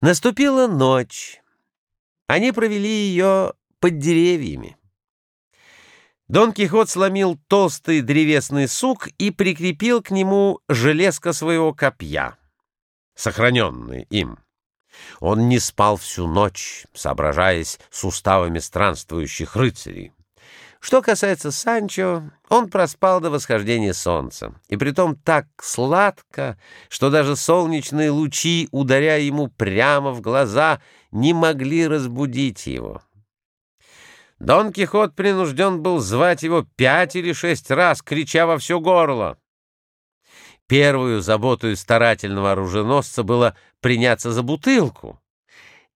Наступила ночь. Они провели ее под деревьями. Дон Кихот сломил толстый древесный сук и прикрепил к нему железко своего копья, сохраненное им. Он не спал всю ночь, соображаясь с уставами странствующих рыцарей. Что касается Санчо, он проспал до восхождения солнца, и притом так сладко, что даже солнечные лучи, ударяя ему прямо в глаза, не могли разбудить его. Дон Кихот принужден был звать его пять или шесть раз, крича во все горло. Первую заботу старательного оруженосца было приняться за бутылку,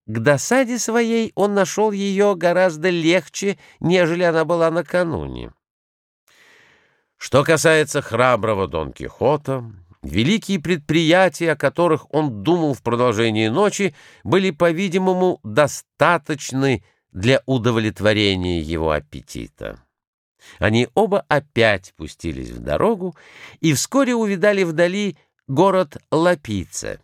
к досаде своей он нашел ее гораздо легче, нежели она была накануне. Что касается храброго Дон Кихота, великие предприятия, о которых он думал в продолжении ночи, были, по-видимому, достаточны для удовлетворения его аппетита. Они оба опять пустились в дорогу и вскоре увидали вдали город Лапице.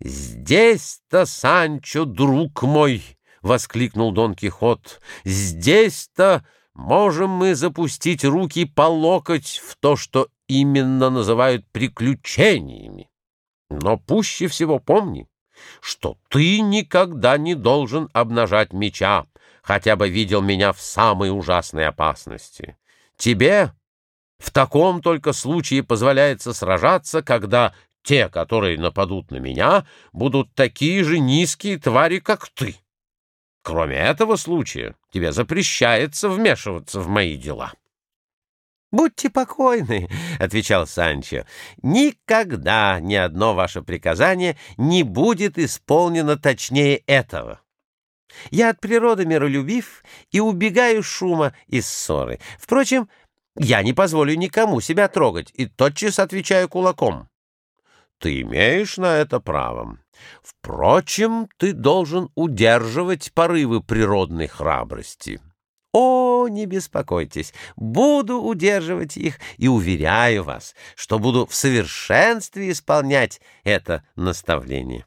«Здесь-то, Санчо, друг мой!» — воскликнул Дон Кихот. «Здесь-то можем мы запустить руки по локоть в то, что именно называют приключениями. Но пуще всего помни, что ты никогда не должен обнажать меча, хотя бы видел меня в самой ужасной опасности. Тебе в таком только случае позволяется сражаться, когда те, которые нападут на меня, будут такие же низкие твари, как ты. Кроме этого случая, тебе запрещается вмешиваться в мои дела. — Будьте покойны, — отвечал Санчо, — никогда ни одно ваше приказание не будет исполнено точнее этого. Я от природы миролюбив и убегаю шума и ссоры. Впрочем, я не позволю никому себя трогать и тотчас отвечаю кулаком. Ты имеешь на это право. Впрочем, ты должен удерживать порывы природной храбрости. О, не беспокойтесь, буду удерживать их и уверяю вас, что буду в совершенстве исполнять это наставление.